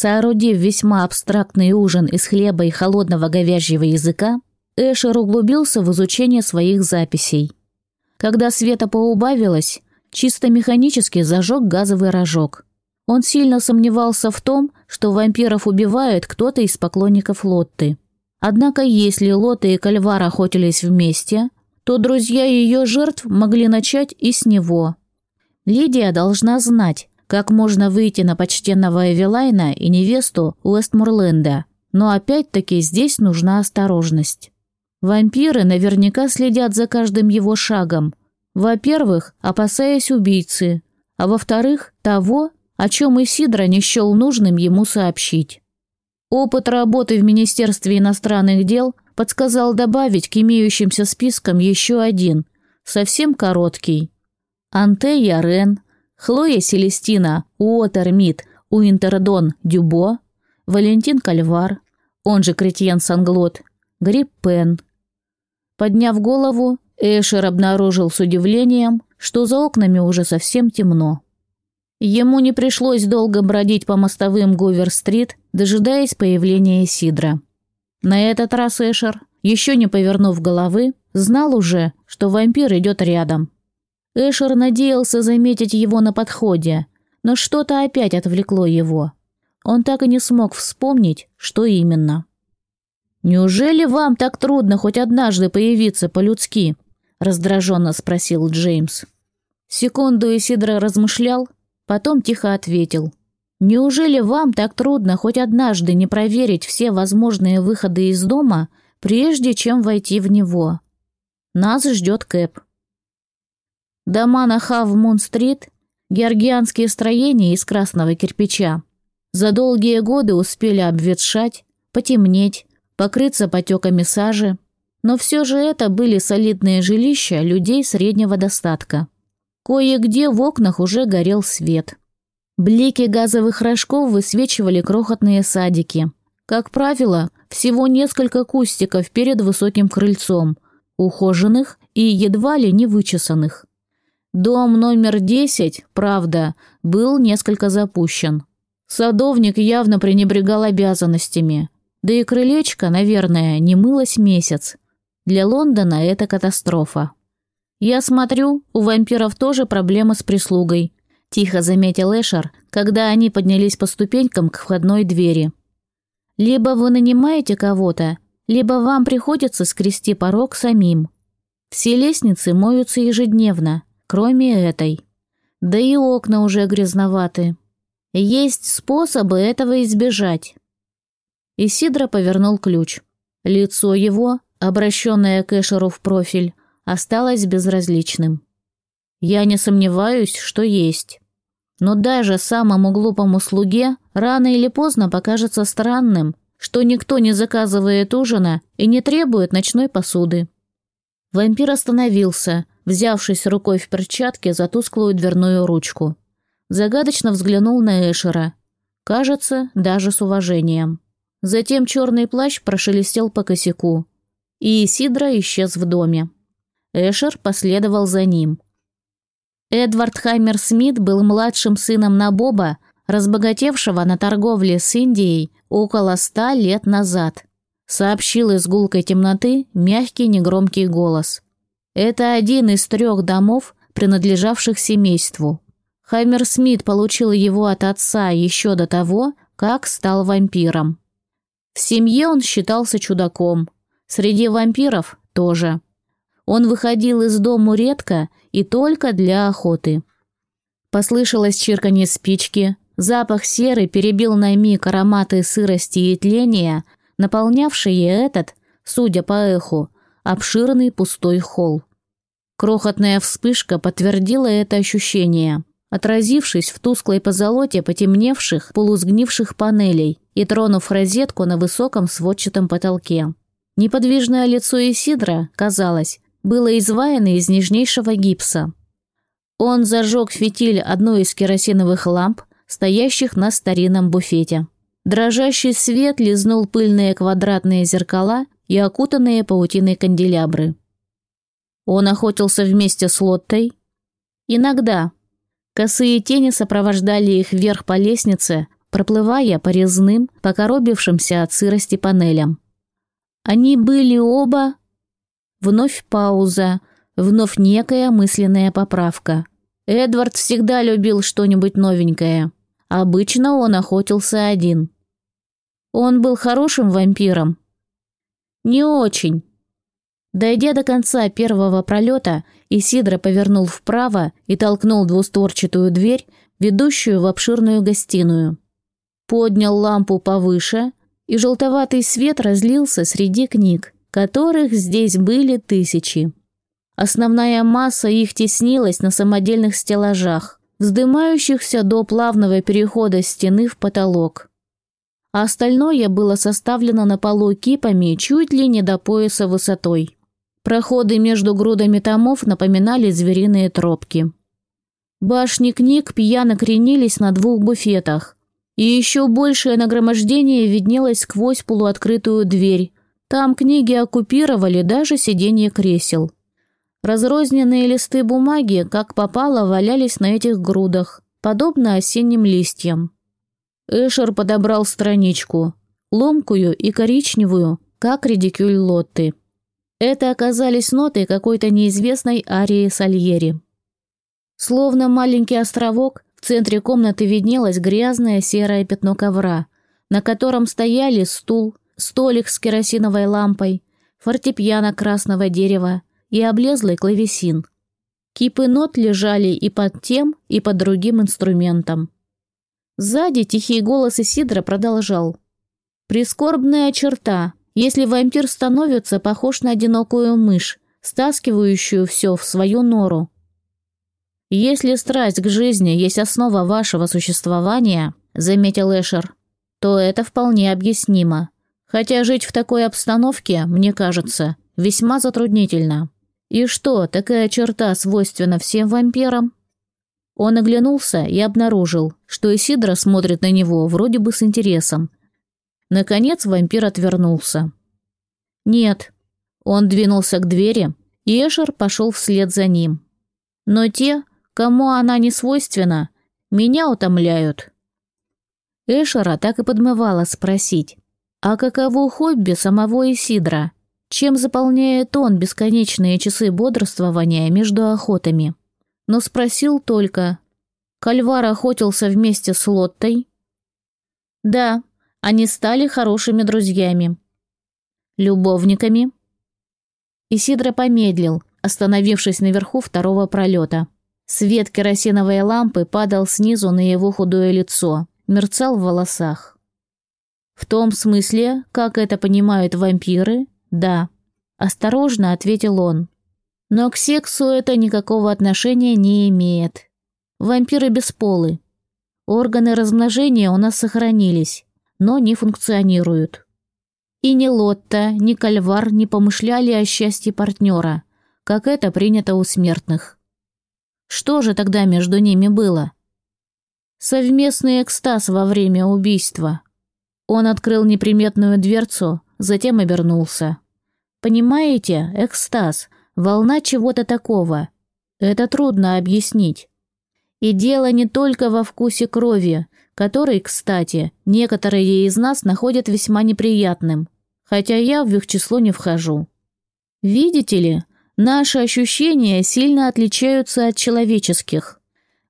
Соорудив весьма абстрактный ужин из хлеба и холодного говяжьего языка, Эшер углубился в изучение своих записей. Когда света поубавилось, чисто механически зажег газовый рожок. Он сильно сомневался в том, что вампиров убивает кто-то из поклонников Лотты. Однако если Лотта и Кальвар охотились вместе, то друзья ее жертв могли начать и с него. Лидия должна знать, как можно выйти на почтенного Эвелайна и невесту Уэстмурленда, но опять-таки здесь нужна осторожность. Вампиры наверняка следят за каждым его шагом. Во-первых, опасаясь убийцы, а во-вторых, того, о чем Исидра не счел нужным ему сообщить. Опыт работы в Министерстве иностранных дел подсказал добавить к имеющимся спискам еще один, совсем короткий. Антея Рен, Хлоя Селестина Уотермит Уинтердон Дюбо, Валентин Кальвар, он же Кретьен Санглот, Гриб Пен. Подняв голову, Эшер обнаружил с удивлением, что за окнами уже совсем темно. Ему не пришлось долго бродить по мостовым Гувер-стрит, дожидаясь появления Сидра. На этот раз Эшер, еще не повернув головы, знал уже, что вампир идет рядом. Эшер надеялся заметить его на подходе, но что-то опять отвлекло его. Он так и не смог вспомнить, что именно. «Неужели вам так трудно хоть однажды появиться по-людски?» – раздраженно спросил Джеймс. Секунду Исидро размышлял, потом тихо ответил. «Неужели вам так трудно хоть однажды не проверить все возможные выходы из дома, прежде чем войти в него? Нас ждет Кэп». Дома на Хав-Мун-стрит – георгианские строения из красного кирпича. За долгие годы успели обветшать, потемнеть, покрыться потеками сажи, но все же это были солидные жилища людей среднего достатка. Кое-где в окнах уже горел свет. Блики газовых рожков высвечивали крохотные садики. Как правило, всего несколько кустиков перед высоким крыльцом, ухоженных и едва ли не вычесанных. Дом номер 10, правда, был несколько запущен. Садовник явно пренебрегал обязанностями. Да и крылечко, наверное, не мылось месяц. Для Лондона это катастрофа. «Я смотрю, у вампиров тоже проблемы с прислугой», – тихо заметил Эшер, когда они поднялись по ступенькам к входной двери. «Либо вы нанимаете кого-то, либо вам приходится скрести порог самим. Все лестницы моются ежедневно, кроме этой. Да и окна уже грязноваты. Есть способы этого избежать. Исидро повернул ключ. Лицо его, обращенное к Эшеру в профиль, осталось безразличным. Я не сомневаюсь, что есть. Но даже самому глупому слуге рано или поздно покажется странным, что никто не заказывает ужина и не требует ночной посуды. Вампир остановился, взявшись рукой в перчатке за тусклую дверную ручку. Загадочно взглянул на Эшера. Кажется, даже с уважением. Затем черный плащ прошелестел по косяку. И Сидра исчез в доме. Эшер последовал за ним. Эдвард Хаймер Смит был младшим сыном Набоба, разбогатевшего на торговле с Индией около ста лет назад. Сообщил из гулкой темноты мягкий негромкий голос. Это один из трех домов, принадлежавших семейству. Хаймер Смит получил его от отца еще до того, как стал вампиром. В семье он считался чудаком. Среди вампиров тоже. Он выходил из дому редко и только для охоты. Послышалось чирканье спички, запах серы перебил на миг ароматы сырости и тления, наполнявшие этот, судя по эху, обширный пустой холл. Крохотная вспышка подтвердила это ощущение, отразившись в тусклой позолоте потемневших, полусгнивших панелей и тронув розетку на высоком сводчатом потолке. Неподвижное лицо Исидра, казалось, было изваяно из нежнейшего гипса. Он зажег фитиль одной из керосиновых ламп, стоящих на старинном буфете. Дрожащий свет лизнул пыльные квадратные зеркала и окутанные паутиной канделябры. Он охотился вместе с Лоттой? Иногда. Косые тени сопровождали их вверх по лестнице, проплывая по резным, покоробившимся от сырости панелям. Они были оба... Вновь пауза, вновь некая мысленная поправка. Эдвард всегда любил что-нибудь новенькое. Обычно он охотился один. Он был хорошим вампиром? Не очень. Дойдя до конца первого пролета, Исидро повернул вправо и толкнул двустворчатую дверь, ведущую в обширную гостиную. Поднял лампу повыше, и желтоватый свет разлился среди книг, которых здесь были тысячи. Основная масса их теснилась на самодельных стеллажах, вздымающихся до плавного перехода стены в потолок. А остальное было составлено на полу кипами чуть ли не до пояса высотой. Проходы между грудами томов напоминали звериные тропки. Башни книг пьяно кренились на двух буфетах, и еще большее нагромождение виднелось сквозь полуоткрытую дверь. Там книги оккупировали даже сиденье кресел. Разрозненные листы бумаги, как попало, валялись на этих грудах, подобно осенним листьям. Эшер подобрал страничку, ломкую и коричневую, как редикюль Лотты. Это оказались ноты какой-то неизвестной арии Сальери. Словно маленький островок, в центре комнаты виднелось грязное серое пятно ковра, на котором стояли стул, столик с керосиновой лампой, фортепиано красного дерева и облезлый клавесин. Кипы нот лежали и под тем, и под другим инструментом. Сзади тихий голос Исидра продолжал. «Прискорбная черта, если вампир становится похож на одинокую мышь, стаскивающую все в свою нору. «Если страсть к жизни есть основа вашего существования», — заметил Эшер, «то это вполне объяснимо. Хотя жить в такой обстановке, мне кажется, весьма затруднительно. И что, такая черта свойственна всем вампирам?» Он оглянулся и обнаружил, что Исидра смотрит на него вроде бы с интересом. Наконец вампир отвернулся. «Нет». Он двинулся к двери, и Эшер пошел вслед за ним. Но те, Кому она не свойственна, меня утомляют. Эшера так и подмывала спросить, а каково хобби самого Исидра? Чем заполняет он бесконечные часы бодрствования между охотами? Но спросил только, Кальвар охотился вместе с Лоттой? Да, они стали хорошими друзьями. Любовниками? Исидра помедлил, остановившись наверху второго пролета. Свет керосиновой лампы падал снизу на его худое лицо, мерцал в волосах. В том смысле, как это понимают вампиры, да. Осторожно ответил он. Но к сексу это никакого отношения не имеет. Вампиры бесполы. Органы размножения у нас сохранились, но не функционируют. И ни Лотта, ни Кальвар не помышляли о счастье партнера, как это принято у смертных. Что же тогда между ними было? Совместный экстаз во время убийства. Он открыл неприметную дверцу, затем обернулся. Понимаете, экстаз, волна чего-то такого. Это трудно объяснить. И дело не только во вкусе крови, который, кстати, некоторые из нас находят весьма неприятным, хотя я в их число не вхожу. Видите ли, Наши ощущения сильно отличаются от человеческих.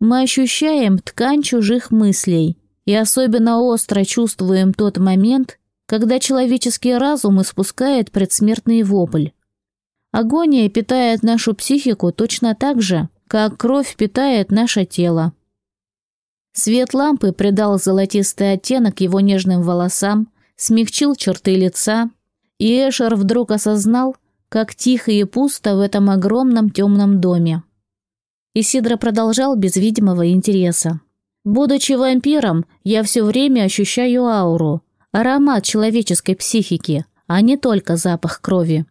Мы ощущаем ткань чужих мыслей и особенно остро чувствуем тот момент, когда человеческий разум испускает предсмертный вопль. Агония питает нашу психику точно так же, как кровь питает наше тело. Свет лампы придал золотистый оттенок его нежным волосам, смягчил черты лица, и Эшер вдруг осознал, как тихо и пусто в этом огромном темном доме. Исидро продолжал без видимого интереса. «Будучи вампиром, я все время ощущаю ауру, аромат человеческой психики, а не только запах крови.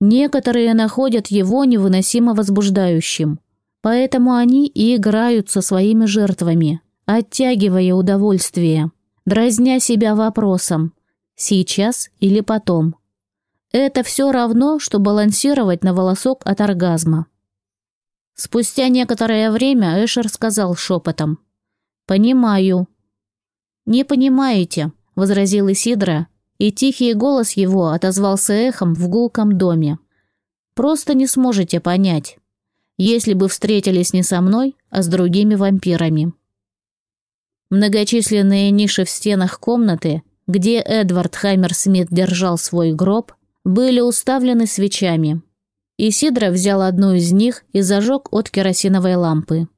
Некоторые находят его невыносимо возбуждающим, поэтому они и играют со своими жертвами, оттягивая удовольствие, дразня себя вопросом «сейчас или потом?». Это все равно, что балансировать на волосок от оргазма. Спустя некоторое время Эшер сказал шепотом. «Понимаю». «Не понимаете», — возразил Исидра, и тихий голос его отозвался эхом в гулком доме. «Просто не сможете понять, если бы встретились не со мной, а с другими вампирами». Многочисленные ниши в стенах комнаты, где Эдвард Хаммерсмит держал свой гроб, были уставлены свечами. Исидро взял одну из них и зажег от керосиновой лампы.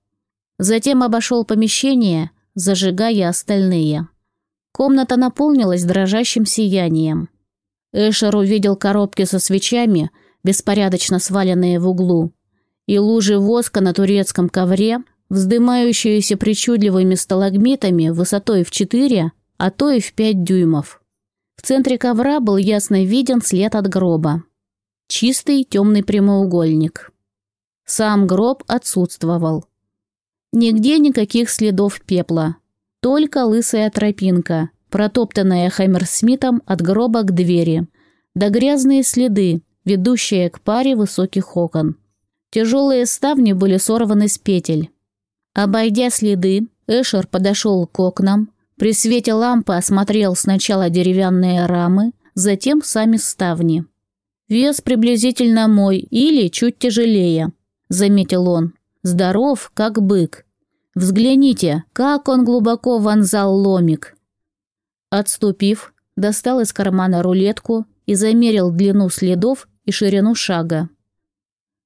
Затем обошел помещение, зажигая остальные. Комната наполнилась дрожащим сиянием. Эшер увидел коробки со свечами, беспорядочно сваленные в углу, и лужи воска на турецком ковре, вздымающиеся причудливыми сталагмитами высотой в 4, а то и в 5 дюймов. В центре ковра был ясно виден след от гроба. Чистый темный прямоугольник. Сам гроб отсутствовал. Нигде никаких следов пепла. Только лысая тропинка, протоптанная Хаммерсмитом от гроба к двери. Да грязные следы, ведущие к паре высоких окон. Тяжелые ставни были сорваны с петель. Обойдя следы, Эшер подошел к окнам, при свете лампы осмотрел сначала деревянные рамы, затем сами ставни. «Вес приблизительно мой или чуть тяжелее», — заметил он. «Здоров, как бык. Взгляните, как он глубоко вонзал ломик». Отступив, достал из кармана рулетку и замерил длину следов и ширину шага.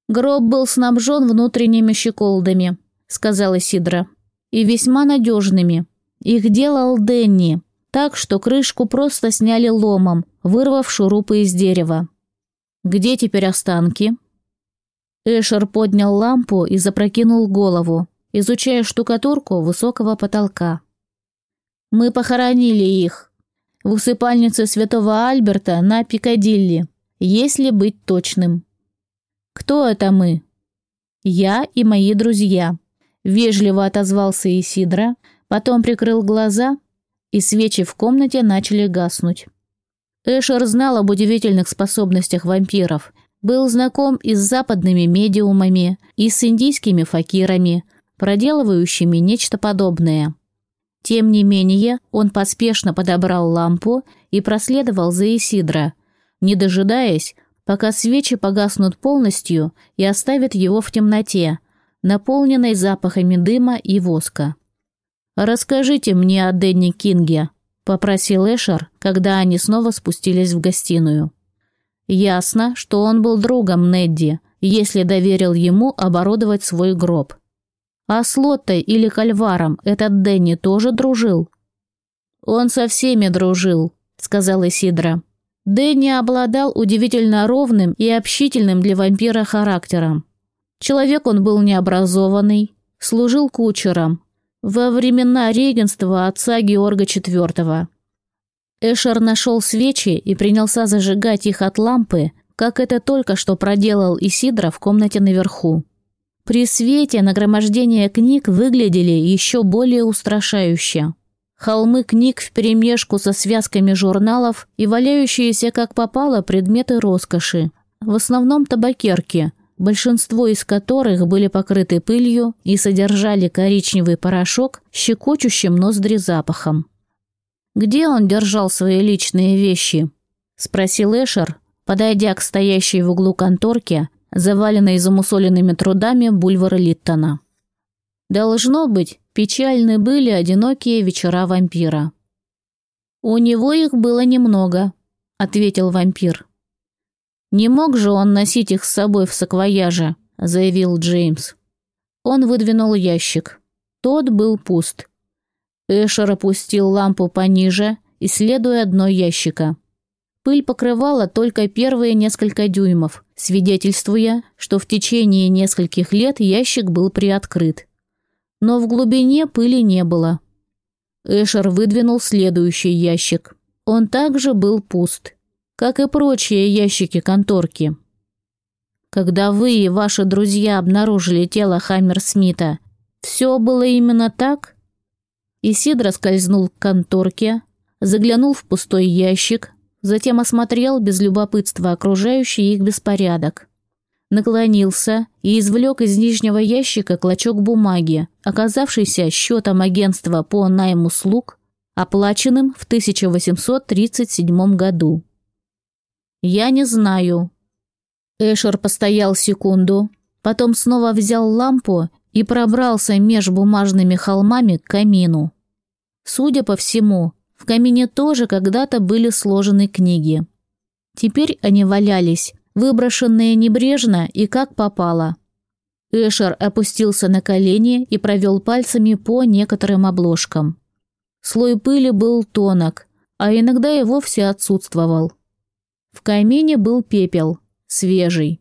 «Гроб был снабжен внутренними щеколдами», — сказала Сидра, — «и весьма надежными. Их делал Денни, так что крышку просто сняли ломом, вырвав шурупы из дерева. Где теперь останки?» Эшер поднял лампу и запрокинул голову, изучая штукатурку высокого потолка. «Мы похоронили их. В усыпальнице святого Альберта на Пикадилли, если быть точным». «Кто это мы?» «Я и мои друзья», — вежливо отозвался Исидра, потом прикрыл глаза, и свечи в комнате начали гаснуть. Эшер знал об удивительных способностях вампиров, был знаком и с западными медиумами, и с индийскими факирами, проделывающими нечто подобное. Тем не менее, он поспешно подобрал лампу и проследовал за Исидро, не дожидаясь, пока свечи погаснут полностью и оставят его в темноте, наполненной запахами дыма и воска. «Расскажите мне о Дэнни Кинге», попросил Эшер, когда они снова спустились в гостиную. Ясно, что он был другом Недди, если доверил ему оборудовать свой гроб. А с Лоттой или Кальваром этот Дэнни тоже дружил? Он со всеми дружил, сказал Исидра. Дэнни обладал удивительно ровным и общительным для вампира характером. Человек он был необразованный, служил кучером, во времена регенства отца Георга IV. Эшер нашел свечи и принялся зажигать их от лампы, как это только что проделал Исидра в комнате наверху. При свете нагромождение книг выглядели еще более устрашающе. Холмы книг вперемешку со связками журналов и валяющиеся как попало предметы роскоши. В основном табакерки, большинство из которых были покрыты пылью и содержали коричневый порошок щекочущим ноздри запахом. «Где он держал свои личные вещи?» – спросил Эшер, подойдя к стоящей в углу конторке, заваленной замусоленными трудами бульвара Литтона. Должно быть, печальны были одинокие вечера вампира. «У него их было немного», – ответил вампир. «Не мог же он носить их с собой в саквояже», — заявил Джеймс. Он выдвинул ящик. Тот был пуст. Эшер опустил лампу пониже, исследуя дно ящика. Пыль покрывала только первые несколько дюймов, свидетельствуя, что в течение нескольких лет ящик был приоткрыт. Но в глубине пыли не было. Эшер выдвинул следующий ящик. Он также был пуст как и прочие ящики конторки. Когда вы и ваши друзья обнаружили тело Хаммерсмита, все было именно так? Исидро скользнул к конторке, заглянул в пустой ящик, затем осмотрел без любопытства окружающий их беспорядок. Наклонился и извлек из нижнего ящика клочок бумаги, оказавшийся счетом агентства по найму слуг, оплаченным в 1837 году. «Я не знаю». Эшер постоял секунду, потом снова взял лампу и пробрался меж бумажными холмами к камину. Судя по всему, в камине тоже когда-то были сложены книги. Теперь они валялись, выброшенные небрежно и как попало. Эшер опустился на колени и провел пальцами по некоторым обложкам. Слой пыли был тонок, а иногда и вовсе отсутствовал. В камине был пепел, свежий.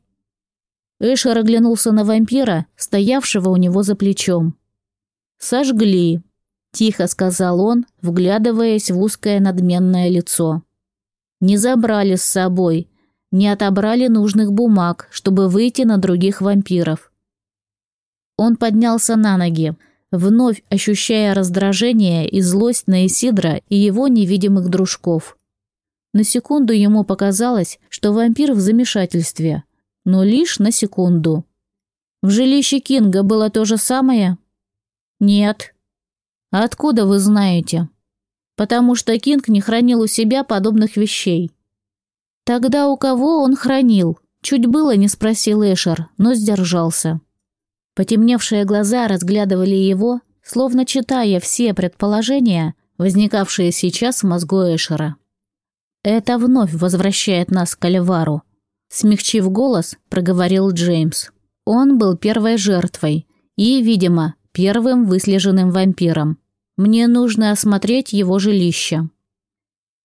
Эшер оглянулся на вампира, стоявшего у него за плечом. «Сожгли», – тихо сказал он, вглядываясь в узкое надменное лицо. «Не забрали с собой, не отобрали нужных бумаг, чтобы выйти на других вампиров». Он поднялся на ноги, вновь ощущая раздражение и злость на Исидра и его невидимых дружков. На секунду ему показалось, что вампир в замешательстве – но лишь на секунду. В жилище Кинга было то же самое? Нет. А откуда вы знаете? Потому что Кинг не хранил у себя подобных вещей. Тогда у кого он хранил? Чуть было не спросил Эшер, но сдержался. Потемневшие глаза разглядывали его, словно читая все предположения, возникавшие сейчас в мозгу Эшера. Это вновь возвращает нас к Оливару. Смягчив голос, проговорил Джеймс. Он был первой жертвой и, видимо, первым выслеженным вампиром. Мне нужно осмотреть его жилище.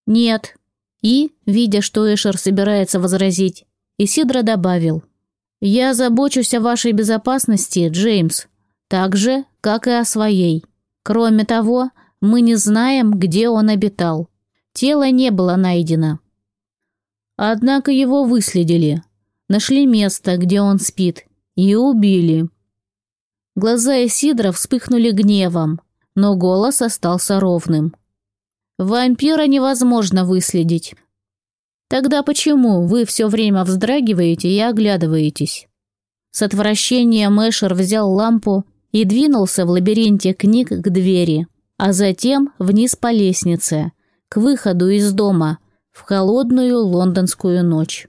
Нет. И, видя, что Эшер собирается возразить, Исидра добавил. Я забочусь о вашей безопасности, Джеймс, так же, как и о своей. Кроме того, мы не знаем, где он обитал. Тело не было найдено. Однако его выследили, нашли место, где он спит, и убили. Глаза Исидра вспыхнули гневом, но голос остался ровным. «Вампира невозможно выследить. Тогда почему вы все время вздрагиваете и оглядываетесь?» С отвращением Эшер взял лампу и двинулся в лабиринте книг к двери, а затем вниз по лестнице, к выходу из дома – в холодную лондонскую ночь.